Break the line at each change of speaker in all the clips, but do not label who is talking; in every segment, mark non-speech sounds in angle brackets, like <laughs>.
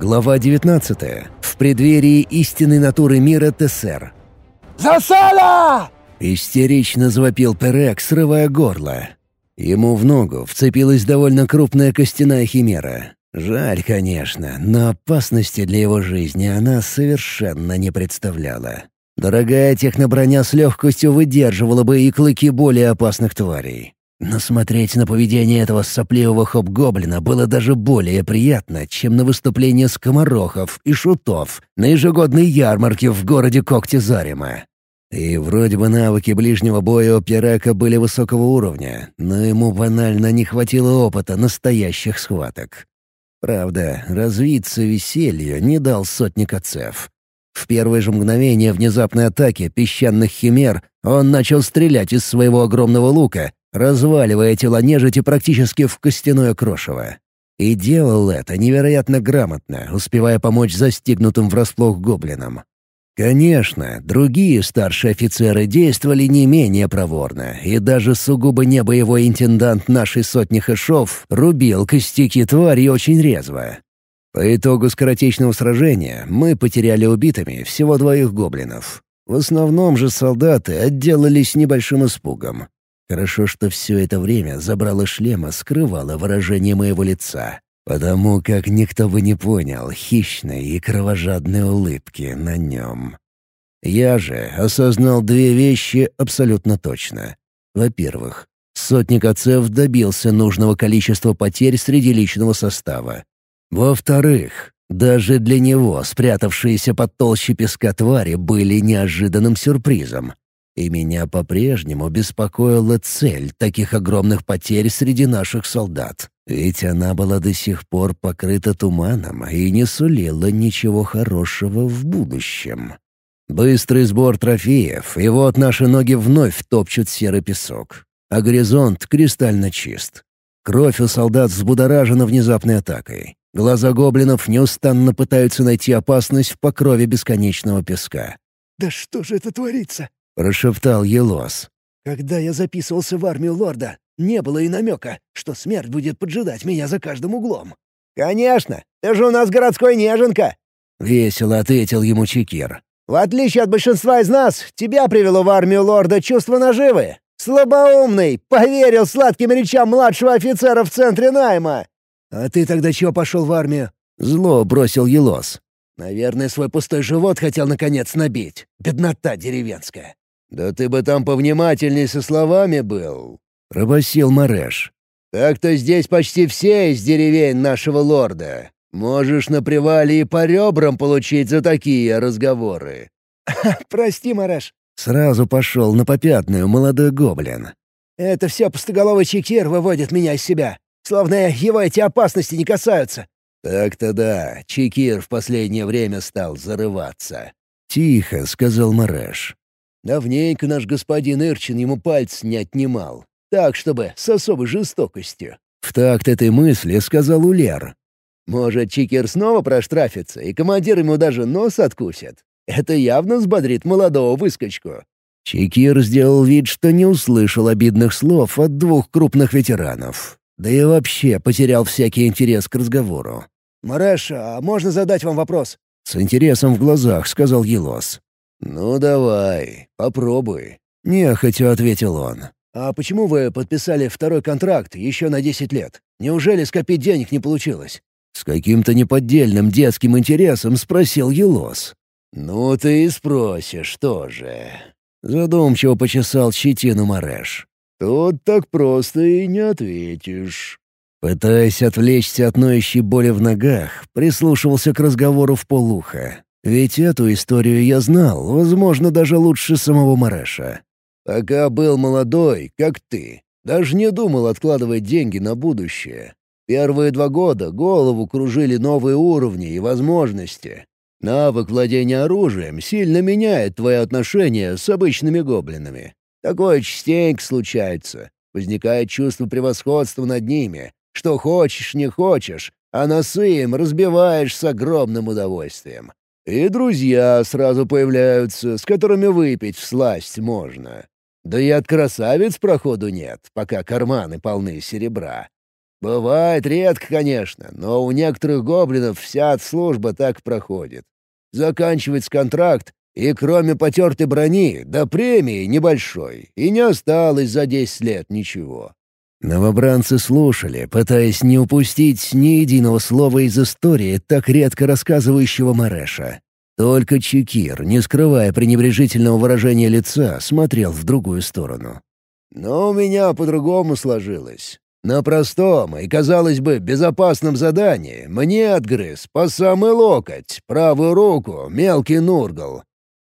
Глава 19. В преддверии истинной натуры мира ТСР.
«Засада!»
— истерично завопил Перек, срывая горло. Ему в ногу вцепилась довольно крупная костяная химера. Жаль, конечно, но опасности для его жизни она совершенно не представляла. Дорогая техноброня с легкостью выдерживала бы и клыки более опасных тварей. Но смотреть на поведение этого сопливого хоп-гоблина было даже более приятно, чем на выступление скоморохов и шутов на ежегодной ярмарке в городе Когти-Зарима. И вроде бы навыки ближнего боя у Пирака были высокого уровня, но ему банально не хватило опыта настоящих схваток. Правда, развиться веселью не дал сотник отцев. В первое же мгновение внезапной атаки песчаных химер он начал стрелять из своего огромного лука, разваливая тела нежити практически в костяное крошево. И делал это невероятно грамотно, успевая помочь застигнутым врасплох гоблинам. Конечно, другие старшие офицеры действовали не менее проворно, и даже сугубо небоевой интендант нашей сотни хэшов рубил костяки твари очень резво. По итогу скоротечного сражения мы потеряли убитыми всего двоих гоблинов. В основном же солдаты отделались небольшим испугом. Хорошо, что все это время забрало шлема скрывало выражение моего лица, потому как никто бы не понял хищной и кровожадной улыбки на нем. Я же осознал две вещи абсолютно точно. Во-первых, сотник отцев добился нужного количества потерь среди личного состава. Во-вторых, даже для него спрятавшиеся под толще песка твари были неожиданным сюрпризом. И меня по-прежнему беспокоила цель таких огромных потерь среди наших солдат. Ведь она была до сих пор покрыта туманом и не сулила ничего хорошего в будущем. Быстрый сбор трофеев, и вот наши ноги вновь топчут серый песок. А горизонт кристально чист. Кровь у солдат взбудоражена внезапной атакой. Глаза гоблинов неустанно пытаются найти опасность в покрове бесконечного песка.
«Да что же это творится?»
— прошептал Елос.
«Когда я записывался в армию лорда, не было и намека, что смерть будет поджидать меня за каждым углом». «Конечно! Ты же у нас городской неженка!»
— весело ответил ему Чекир.
«В отличие от большинства из нас, тебя привело в армию лорда чувство наживы. Слабоумный, поверил сладким речам младшего офицера в центре найма».
«А ты тогда чего пошел в армию?» — зло бросил Елос.
Наверное, свой пустой живот хотел наконец набить. Беднота деревенская.
«Да ты бы там повнимательней со словами был», —
пробасил Мареш.
«Так-то здесь почти все из деревень нашего лорда. Можешь на привале и по ребрам получить за такие разговоры». <laughs>
«Прости, Мареш».
Сразу пошел на попятную молодой гоблин.
«Это все пустоголовый чекир выводит меня из себя. Словно его эти опасности не касаются.
«Так-то да, Чекир в последнее время стал зарываться», —
тихо сказал Мареш.
«Давненько наш господин Ирчин ему пальц не отнимал, так, чтобы с особой жестокостью».
В такт этой мысли сказал Улер.
«Может, Чекир снова проштрафится, и командир ему даже нос откусит? Это явно взбодрит молодого выскочку».
Чекир сделал вид, что не услышал обидных слов от двух крупных ветеранов. Да и вообще потерял всякий интерес к разговору.
«Мареш, а можно задать вам вопрос?»
С интересом в глазах сказал Елос.
«Ну давай, попробуй», —
нехотя ответил он.
«А почему вы подписали второй контракт еще на 10 лет? Неужели скопить денег не получилось?»
С каким-то неподдельным детским интересом спросил Елос.
«Ну ты и спросишь тоже».
Задумчиво почесал щетину Мареш.
Тут так просто и не ответишь».
Пытаясь отвлечься от ноющей боли в ногах, прислушивался к разговору в полуха. Ведь эту историю я знал, возможно, даже лучше самого Мареша.
«Пока был молодой, как ты, даже не думал откладывать деньги на будущее. Первые два года голову кружили новые уровни и возможности. Навык владения оружием сильно меняет твои отношения с обычными гоблинами. Такое частенько случается. Возникает чувство превосходства над ними, что хочешь, не хочешь, а носы им разбиваешь с огромным удовольствием. И друзья сразу появляются, с которыми выпить всласть можно. Да и от красавиц проходу нет, пока карманы полны серебра. Бывает редко, конечно, но у некоторых гоблинов вся служба так проходит. Заканчивается контракт, и кроме потертой брони, до премии небольшой, и не осталось за десять лет ничего.
Новобранцы слушали, пытаясь не упустить ни единого слова из истории так редко рассказывающего Мареша. Только Чекир, не скрывая пренебрежительного выражения лица, смотрел в другую сторону.
«Но у меня по-другому сложилось. На простом и, казалось бы, безопасном задании мне отгрыз по самый локоть, правую руку, мелкий нургал.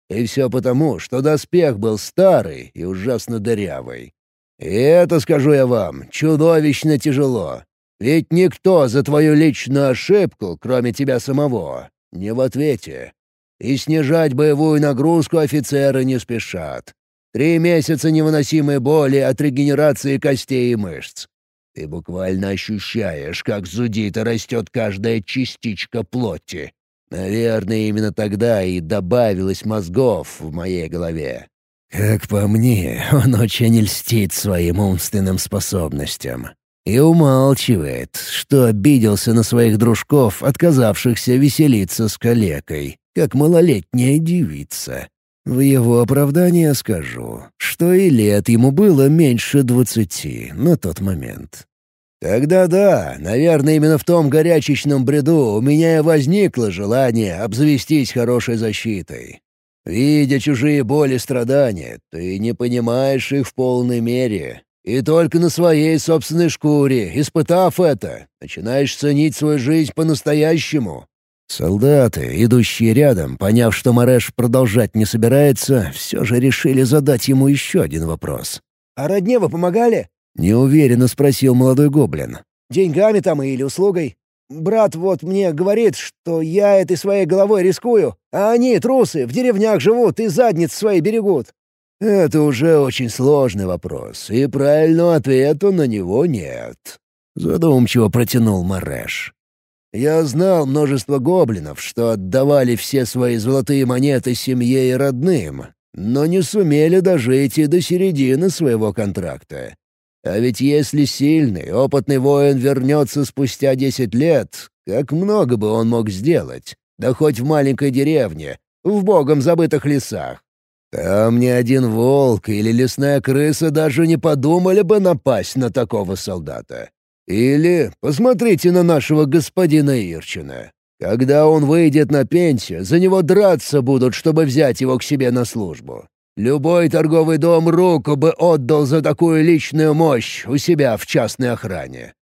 И все потому, что доспех был старый и ужасно дырявый. И это, скажу я вам, чудовищно тяжело. Ведь никто за твою личную ошибку, кроме тебя самого, не в ответе. И снижать боевую нагрузку офицеры не спешат. Три месяца невыносимой боли от регенерации костей и мышц. Ты буквально ощущаешь, как зудит и растет каждая частичка плоти. Наверное, именно тогда и добавилось мозгов в моей голове.
Как по мне, он очень льстит своим умственным способностям. И умалчивает, что обиделся на своих дружков, отказавшихся веселиться с калекой, как малолетняя девица. В его оправдание скажу, что и лет ему было меньше двадцати на тот момент.
Тогда да, наверное, именно в том горячечном бреду у меня и возникло желание обзавестись хорошей защитой. Видя чужие боли и страдания, ты не понимаешь их в полной мере. И только на своей собственной шкуре, испытав это, начинаешь ценить свою жизнь по-настоящему.
Солдаты, идущие рядом, поняв, что Мареш продолжать не собирается, все же решили задать ему еще один вопрос.
«А родне вы помогали?»
— неуверенно спросил молодой гоблин.
«Деньгами там или услугой? Брат вот мне говорит, что я этой своей головой рискую, а они, трусы, в деревнях живут и задниц свои берегут».
«Это уже очень сложный вопрос, и правильного ответа на него нет», — задумчиво протянул Мареш. Я знал множество гоблинов, что отдавали все свои золотые монеты семье и родным, но не сумели дожить и до середины своего контракта. А ведь если сильный, опытный воин вернется спустя десять лет, как много бы он мог сделать, да хоть в маленькой деревне, в богом забытых лесах. Там ни один волк или лесная крыса даже не подумали бы напасть на такого солдата. Или посмотрите на нашего господина Ирчина. Когда он выйдет на пенсию, за него драться будут, чтобы взять его к себе на службу. Любой торговый дом руку бы отдал за такую личную мощь у себя в частной охране.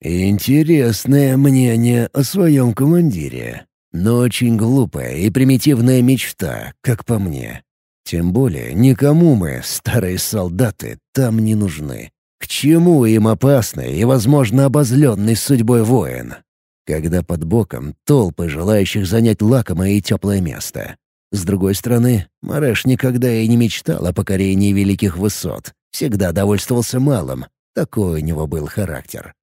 Интересное мнение о своем командире, но очень глупая и примитивная мечта, как по мне. Тем более никому мы, старые солдаты, там не нужны. К чему им опасный и, возможно, обозленный судьбой воин? Когда под боком толпы желающих занять лакомое и теплое место. С другой стороны, Мареш никогда и не мечтал о покорении великих высот. Всегда довольствовался малым. Такой у него был характер.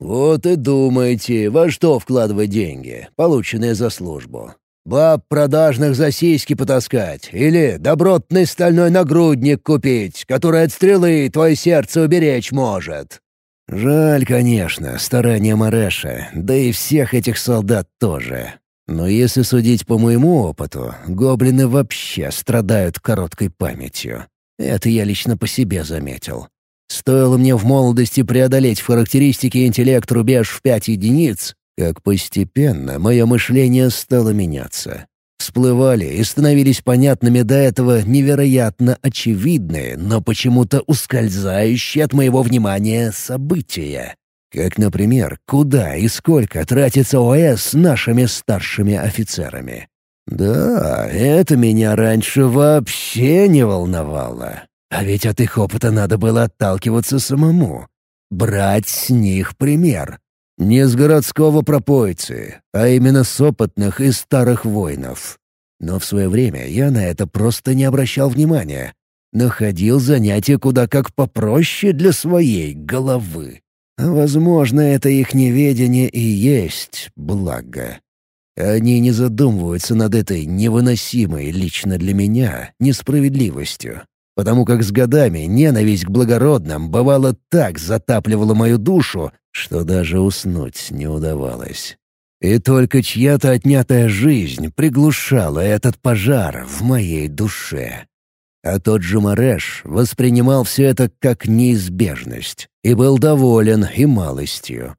«Вот и думайте, во что вкладывать деньги, полученные за службу. Баб продажных за сиськи потаскать или добротный стальной нагрудник купить, который от стрелы твое сердце уберечь может».
Жаль, конечно, старания Мареша, да и всех этих солдат тоже. Но если судить по моему опыту, гоблины вообще страдают короткой памятью. Это я лично по себе заметил. Стоило мне в молодости преодолеть в характеристике интеллект рубеж в пять единиц, как постепенно мое мышление стало меняться. Всплывали и становились понятными до этого невероятно очевидные, но почему-то ускользающие от моего внимания события. Как, например, куда и сколько тратится ОС нашими старшими офицерами. Да, это меня раньше вообще не волновало. А ведь от их опыта надо было отталкиваться самому. Брать с них пример. Не с городского пропойцы, а именно с опытных и старых воинов. Но в свое время я на это просто не обращал внимания. Находил занятия куда как попроще для своей головы. Возможно, это их неведение и есть благо. Они не задумываются над этой невыносимой лично для меня несправедливостью, потому как с годами ненависть к благородным бывало так затапливала мою душу, что даже уснуть не удавалось. И только чья-то отнятая жизнь приглушала этот пожар в моей душе. А тот же Мареш воспринимал все это как неизбежность и был доволен и малостью.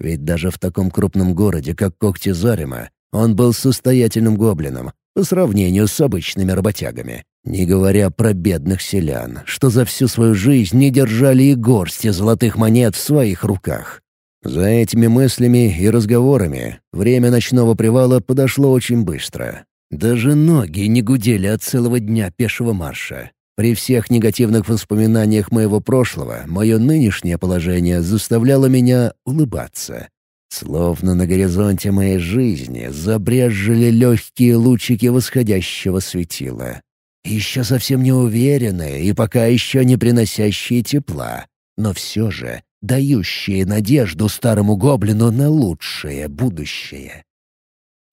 Ведь даже в таком крупном городе, как Когтизарима, он был состоятельным гоблином по сравнению с обычными работягами. Не говоря про бедных селян, что за всю свою жизнь не держали и горсти золотых монет в своих руках. За этими мыслями и разговорами время ночного привала подошло очень быстро. Даже ноги не гудели от целого дня пешего марша. При всех негативных воспоминаниях моего прошлого мое нынешнее положение заставляло меня улыбаться. Словно на горизонте моей жизни забрежжили легкие лучики восходящего светила. Еще совсем не уверенные и пока еще не приносящие тепла, но все же дающие надежду старому гоблину на лучшее будущее.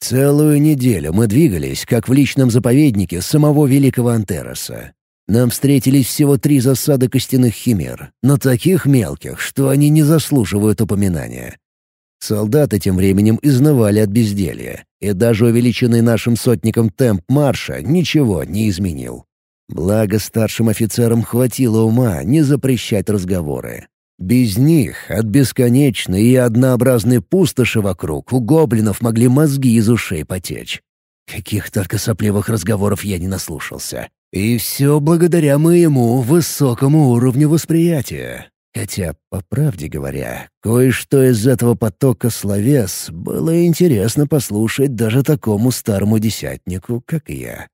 Целую неделю мы двигались, как в личном заповеднике самого великого Антероса. Нам встретились всего три засады костяных химер, но таких мелких, что они не заслуживают упоминания. Солдаты тем временем изнывали от безделья, и даже увеличенный нашим сотником темп марша ничего не изменил. Благо старшим офицерам хватило ума не запрещать разговоры. Без них, от бесконечной и однообразной пустоши вокруг, у гоблинов могли мозги из ушей потечь. Каких только сопливых разговоров я не наслушался. И все благодаря моему высокому уровню восприятия. Хотя, по правде говоря, кое-что из этого потока словес было интересно послушать даже такому старому десятнику, как я.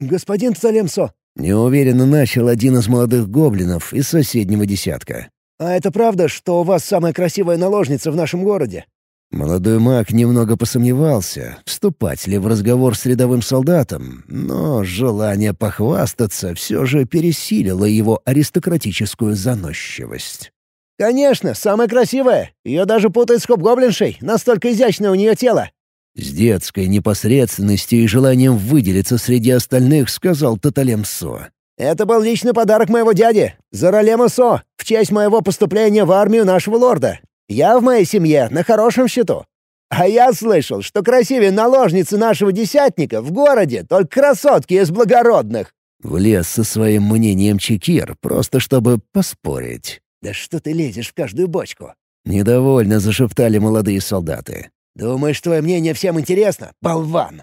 «Господин Цалемсо!»
— неуверенно начал один из молодых гоблинов из соседнего десятка.
«А это правда, что у вас самая красивая наложница в нашем городе?»
Молодой маг немного посомневался, вступать ли в разговор с рядовым солдатом, но желание похвастаться все же пересилило его аристократическую заносчивость.
«Конечно, самая красивая. Ее даже путают с хоп-гоблиншей, настолько изящное у нее тело».
С детской непосредственностью и желанием выделиться среди остальных сказал Таталем Со.
Это был личный подарок моего дяди, Заралема Со, в честь моего поступления в армию нашего лорда. Я в моей семье на хорошем счету. А я слышал, что красивее наложницы нашего десятника в городе только красотки из благородных».
Влез со своим мнением Чекир, просто чтобы поспорить.
«Да что ты лезешь в каждую бочку?»
Недовольно зашептали молодые солдаты.
«Думаешь, твое мнение всем интересно, болван?»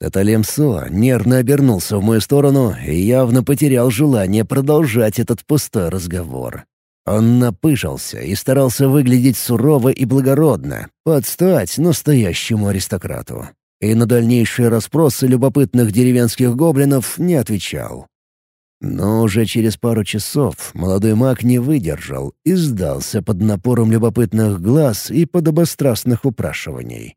Таталемсо нервно обернулся в мою сторону и явно потерял желание продолжать этот пустой разговор. Он напыжился и старался выглядеть сурово и благородно, подстать настоящему аристократу. И на дальнейшие расспросы любопытных деревенских гоблинов не отвечал. Но уже через пару часов молодой маг не выдержал и сдался под напором любопытных глаз и подобострастных упрашиваний.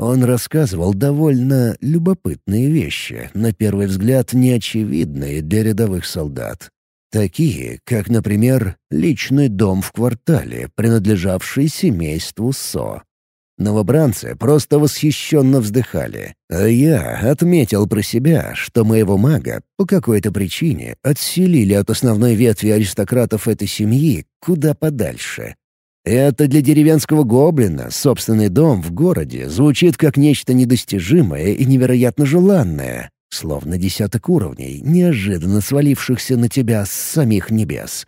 Он рассказывал довольно любопытные вещи, на первый взгляд неочевидные для рядовых солдат. Такие, как, например, личный дом в квартале, принадлежавший семейству Со. Новобранцы просто восхищенно вздыхали, а я отметил про себя, что моего мага по какой-то причине отселили от основной ветви аристократов этой семьи куда подальше, это для деревенского гоблина собственный дом в городе звучит как нечто недостижимое и невероятно желанное, словно десяток уровней, неожиданно свалившихся на тебя с самих небес.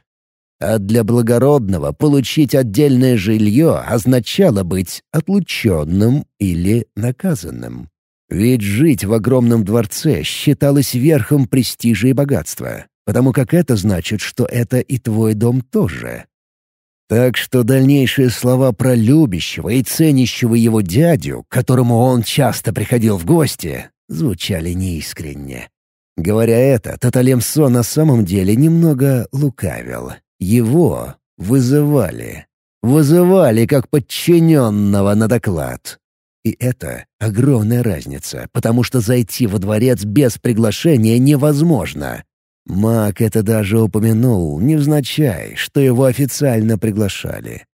А для благородного получить отдельное жилье означало быть отлученным или наказанным. Ведь жить в огромном дворце считалось верхом престижа и богатства, потому как это значит, что это и твой дом тоже. Так что дальнейшие слова про любящего и ценящего его дядю, к которому он часто приходил в гости, звучали неискренне. Говоря это, Таталемсо на самом деле немного лукавил. Его вызывали. Вызывали как подчиненного на доклад. И это огромная разница, потому что зайти во дворец без приглашения невозможно. Мак это даже упомянул, невзначай, что его официально приглашали.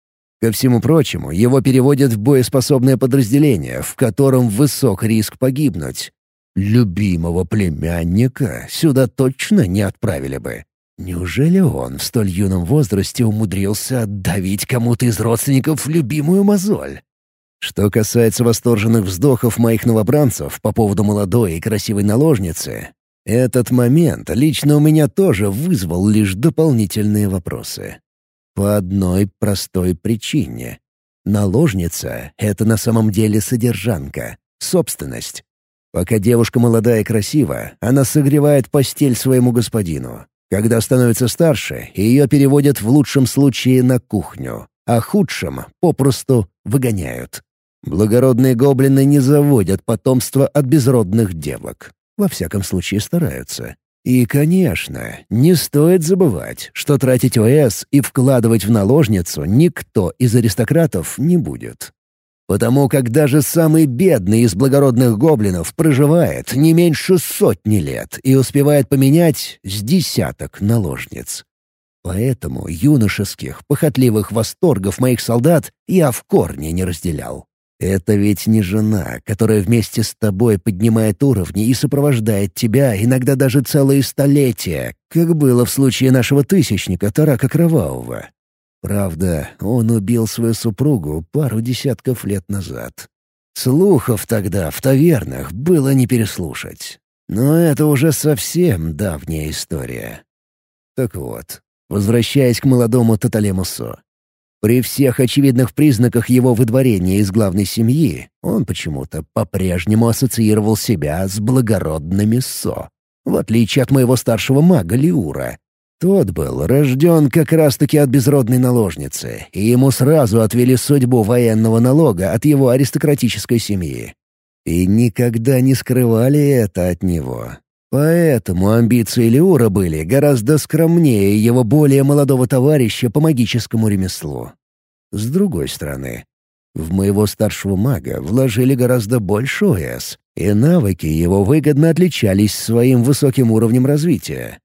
Ко всему прочему, его переводят в боеспособное подразделение, в котором высок риск погибнуть. Любимого племянника сюда точно не отправили бы. Неужели он в столь юном возрасте умудрился отдавить кому-то из родственников любимую мозоль? Что касается восторженных вздохов моих новобранцев по поводу молодой и красивой наложницы, этот момент лично у меня тоже вызвал лишь дополнительные вопросы. По одной простой причине. Наложница — это на самом деле содержанка, собственность. Пока девушка молодая и красива, она согревает постель своему господину. Когда становится старше, ее переводят в лучшем случае на кухню, а худшем попросту выгоняют. Благородные гоблины не заводят потомство от безродных девок. Во всяком случае стараются. И, конечно, не стоит забывать, что тратить ОС и вкладывать в наложницу никто из аристократов не будет. Потому как даже самый бедный из благородных гоблинов проживает не меньше сотни лет и успевает поменять с десяток наложниц. Поэтому юношеских, похотливых восторгов моих солдат я в корне не разделял. Это ведь не жена, которая вместе с тобой поднимает уровни и сопровождает тебя иногда даже целые столетия, как было в случае нашего тысячника Тарака Кровавого. Правда, он убил свою супругу пару десятков лет назад. Слухов тогда в тавернах было не переслушать. Но это уже совсем давняя история. Так вот, возвращаясь к молодому Таталемусу. При всех очевидных признаках его выдворения из главной семьи, он почему-то по-прежнему ассоциировал себя с благородными Со, в отличие от моего старшего мага Лиура, тот был рожден как раз-таки от безродной наложницы, и ему сразу отвели судьбу военного налога от его аристократической семьи. И никогда не скрывали это от него. Поэтому амбиции Леура были гораздо скромнее его более молодого товарища по магическому ремеслу. С другой стороны, в моего старшего мага вложили гораздо больше ОС, и навыки его выгодно отличались своим высоким уровнем развития.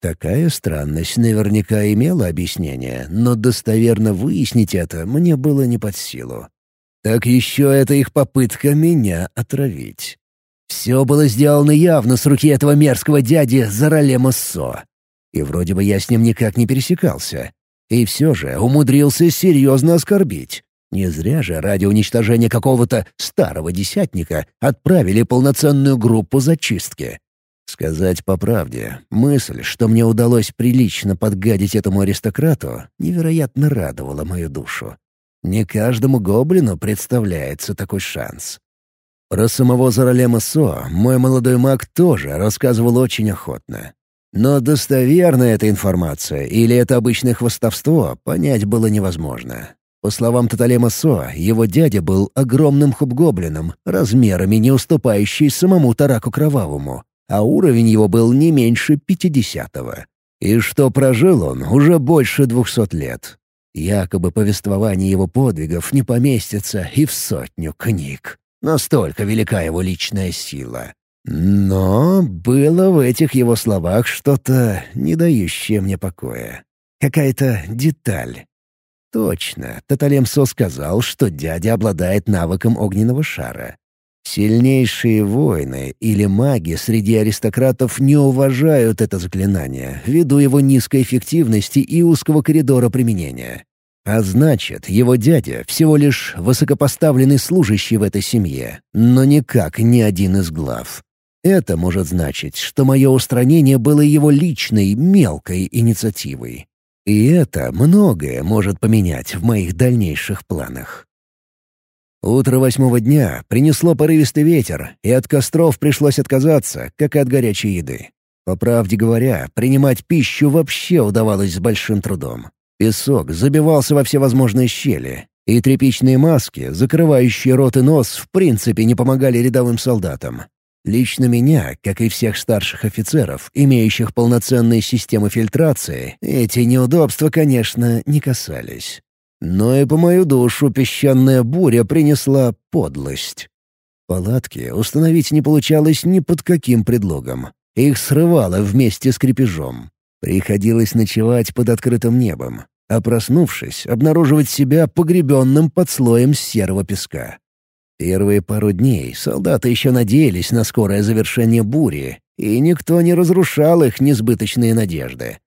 Такая странность наверняка имела объяснение, но достоверно выяснить это мне было не под силу. Так еще это их попытка меня отравить. Все было сделано явно с руки этого мерзкого дяди Заралема Со. И вроде бы я с ним никак не пересекался. И все же умудрился серьезно оскорбить. Не зря же ради уничтожения какого-то старого десятника отправили полноценную группу зачистки. Сказать по правде, мысль, что мне удалось прилично подгадить этому аристократу, невероятно радовала мою душу. Не каждому гоблину представляется такой шанс. Про самого Заралема Со мой молодой маг тоже рассказывал очень охотно. Но достоверна эта информация или это обычное хвостовство, понять было невозможно. По словам Таталема Со, его дядя был огромным хубгоблином, размерами не уступающий самому Тараку Кровавому, а уровень его был не меньше пятидесятого. И что прожил он уже больше двухсот лет. Якобы повествование его подвигов не поместится и в сотню книг. Настолько велика его личная сила. Но было в этих его словах что-то, не дающее мне покоя. Какая-то деталь. Точно, Таталемсо сказал, что дядя обладает навыком огненного шара. Сильнейшие воины или маги среди аристократов не уважают это заклинание ввиду его низкой эффективности и узкого коридора применения. А значит, его дядя всего лишь высокопоставленный служащий в этой семье, но никак не один из глав. Это может значить, что мое устранение было его личной, мелкой инициативой. И это многое может поменять в моих дальнейших планах. Утро восьмого дня принесло порывистый ветер, и от костров пришлось отказаться, как и от горячей еды. По правде говоря, принимать пищу вообще удавалось с большим трудом. Песок забивался во все возможные щели, и тряпичные маски, закрывающие рот и нос, в принципе не помогали рядовым солдатам. Лично меня, как и всех старших офицеров, имеющих полноценные системы фильтрации, эти неудобства, конечно, не касались. Но и по мою душу песчаная буря принесла подлость. Палатки установить не получалось ни под каким предлогом. Их срывало вместе с крепежом. Приходилось ночевать под открытым небом, а проснувшись, обнаруживать себя погребенным под слоем серого песка. Первые пару дней солдаты еще надеялись на скорое завершение бури, и никто не разрушал их несбыточные надежды.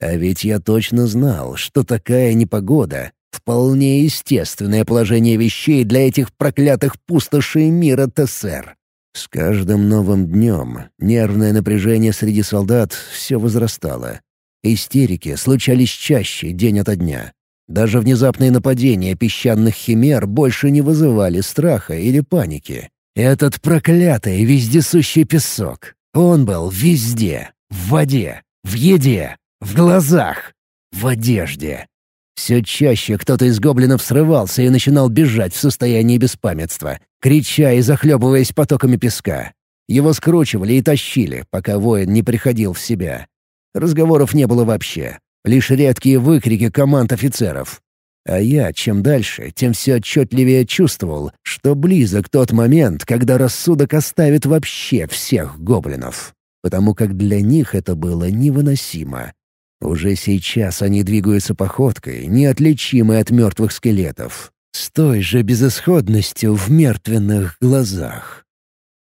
А ведь я точно знал, что такая непогода — вполне естественное положение вещей для этих проклятых пустошей мира ТСР. С каждым новым днем нервное напряжение среди солдат все возрастало. Истерики случались чаще день ото дня. Даже внезапные нападения песчаных химер больше не вызывали страха или паники. Этот проклятый вездесущий песок. Он был везде. В воде, в еде, в глазах, в одежде. Все чаще кто-то из гоблинов срывался и начинал бежать в состоянии беспамятства, крича и захлебываясь потоками песка. Его скручивали и тащили, пока воин не приходил в себя. Разговоров не было вообще. Лишь редкие выкрики команд офицеров. А я, чем дальше, тем все отчетливее чувствовал, что близок тот момент, когда рассудок оставит вообще всех гоблинов. Потому как для них это было невыносимо. Уже сейчас они двигаются походкой, неотличимой от мертвых скелетов, с той же безысходностью в мертвенных глазах.